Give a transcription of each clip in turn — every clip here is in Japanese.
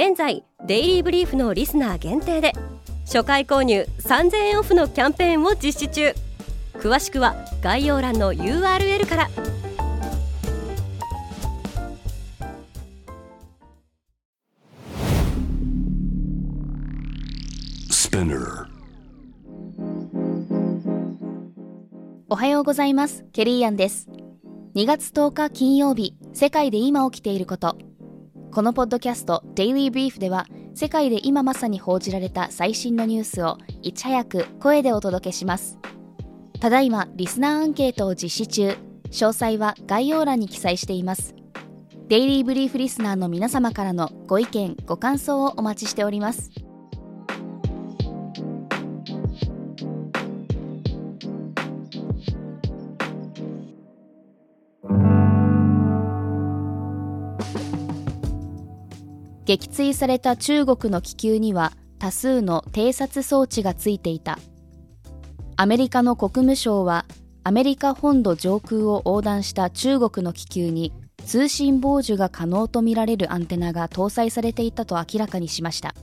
現在デイリーブリーフのリスナー限定で初回購入3000円オフのキャンペーンを実施中。詳しくは概要欄の URL から。おはようございます。ケリーアンです。2月10日金曜日世界で今起きていることこのポッドキャスト Daily Brief では世界で今まさに報じられた最新のニュースをいち早く声でお届けします。ただいまリスナーアンケートを実施中。詳細は概要欄に記載しています。デイリーブリーフリスナーの皆様からのご意見ご感想をお待ちしております。撃墜された中国の気球には多数の偵察装置がついていた。アメリカの国務省はアメリカ本土上空を横断した中国の気球に通信傍受が可能とみられるアンテナが搭載されていたと明らかにしました。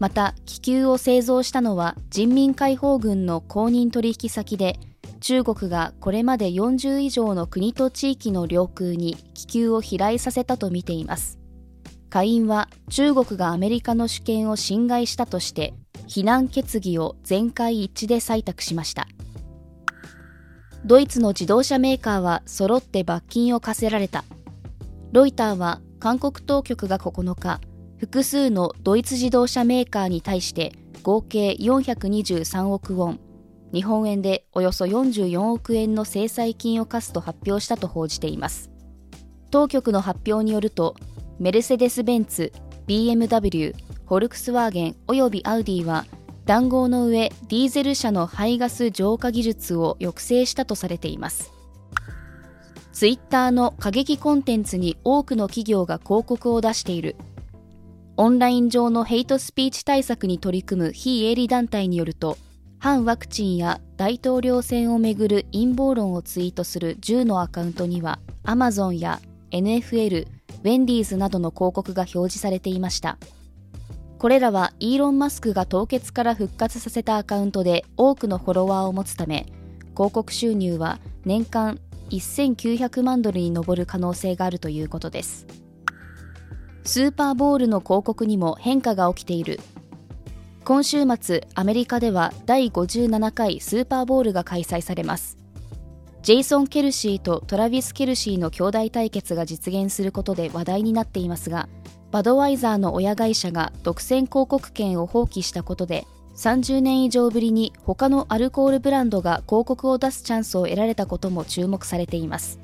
また気球を製造したのは人民解放軍の公認取引先で中国がこれまで40以上の国と地域の領空に気球を飛来させたとみています。下院は中国がアメリカの主権を侵害したとして非難決議を全会一致で採択しました。ドイツの自動車メーカーは揃って罰金を課せられた。ロイターは韓国当局が9日複数のドイツ自動車メーカーに対して合計423億ウォン日本円でおよそ44億円の制裁金を課すと発表したと報じています。当局の発表によるとメルセデス・ベンツ、BMW、フォルクスワーゲンおよびアウディは談合の上ディーゼル車の排ガス浄化技術を抑制したとされています。ツイッターの過激コンテンツに多くの企業が広告を出している。オンライン上のヘイトスピーチ対策に取り組む非営利団体によると反ワクチンや大統領選をめぐる陰謀論をツイートする10のアカウントにはアマゾンや NFL ウェンディーズなどの広告が表示されていました。これらはイーロン・マスクが凍結から復活させたアカウントで多くのフォロワーを持つため広告収入は年間1900万ドルに上る可能性があるということです。スーパーボールの広告にも変化が起きている。今週末アメリカでは第57回スーパーボールが開催されます。ジェイソン・ケルシーとトラビス・ケルシーの兄弟対決が実現することで話題になっていますがバドワイザーの親会社が独占広告権を放棄したことで30年以上ぶりに他のアルコールブランドが広告を出すチャンスを得られたことも注目されています。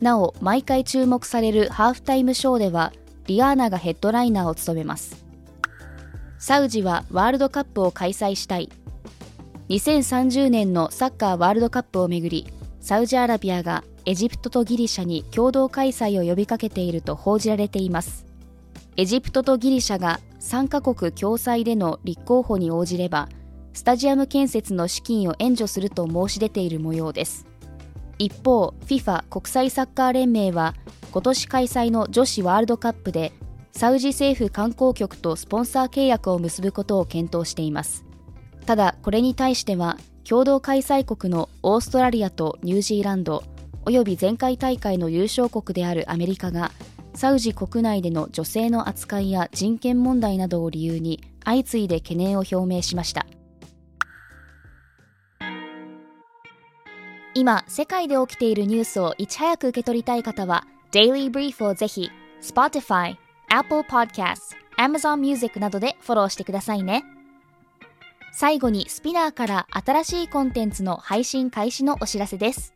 なお毎回注目されるハーフタイムショーではリアーナがヘッドライナーを務めます。サウジはワールドカップを開催したい。2030年のサッカーワールドカップをめぐりサウジアラビアがエジプトとギリシャに共同開催を呼びかけていると報じられています。エジプトとギリシャが3カ国共催での立候補に応じればスタジアム建設の資金を援助すると申し出ている模様です。一方 FIFA 国際サッカー連盟は今年開催の女子ワールドカップでサウジ政府観光局とスポンサー契約を結ぶことを検討しています。ただこれに対しては共同開催国のオーストラリアとニュージーランドおよび前回大会の優勝国であるアメリカがサウジ国内での女性の扱いや人権問題などを理由に相次いで懸念を表明しました今世界で起きているニュースをいち早く受け取りたい方は Daily Brief をぜひ Spotify、Apple Podcasts、Amazon Music などでフォローしてくださいね。最後にスピナーから新しいコンテンツの配信開始のお知らせです。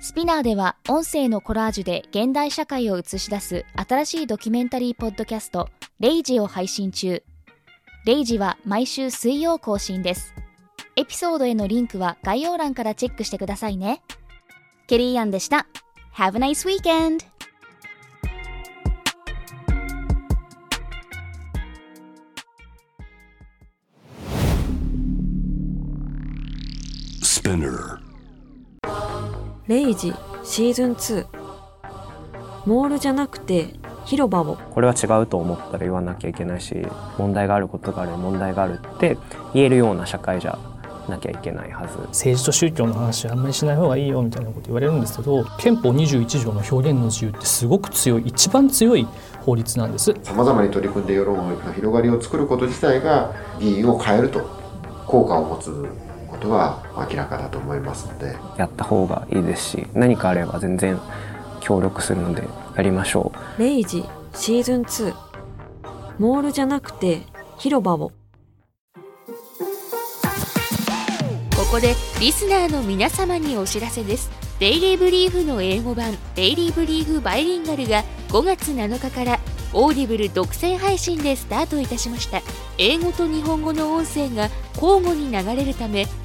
スピナーでは音声のコラージュで現代社会を映し出す新しいドキュメンタリーポッドキャスト、レイジを配信中。レイジは毎週水曜更新です。エピソードへのリンクは概要欄からチェックしてくださいね。ケリーアンでした。Have a nice weekend! Spinner レイジシーズン2モールじゃなくて広場を。これは違うと思ったら言わなきゃいけないし問題があることがある問題があるって言えるような社会じゃなきゃいけないはず。政治と宗教の話あんまりしない方がいいよみたいなこと言われるんですけど憲法21条の表現の自由ってすごく強い一番強い法律なんです。さまざまに取り組んで世論の広がりを作ること自体が議員を変えると効果を持つことは明らかだと思いますので。やった方がいいですし何かあれば全然協力するのでやりましょう。レイジシーズン2モールじゃなくて広場を。ここでリスナーの皆様にお知らせです。デイリーブリーフの英語版デイリーブリーフバイリンガルが5月7日からオーディブル独占配信でスタートいたしました。英語と日本語の音声が交互に流れるため